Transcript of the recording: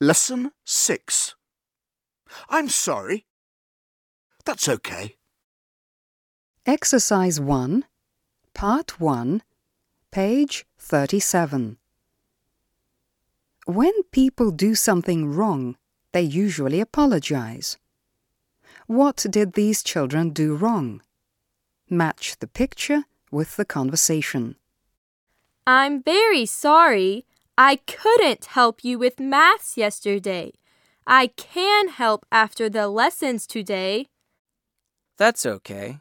Lesson 6. I'm sorry. That's okay. Exercise 1, Part 1, page 37. When people do something wrong, they usually apologize. What did these children do wrong? Match the picture with the conversation. I'm very sorry. I couldn't help you with maths yesterday. I can help after the lessons today. That's okay.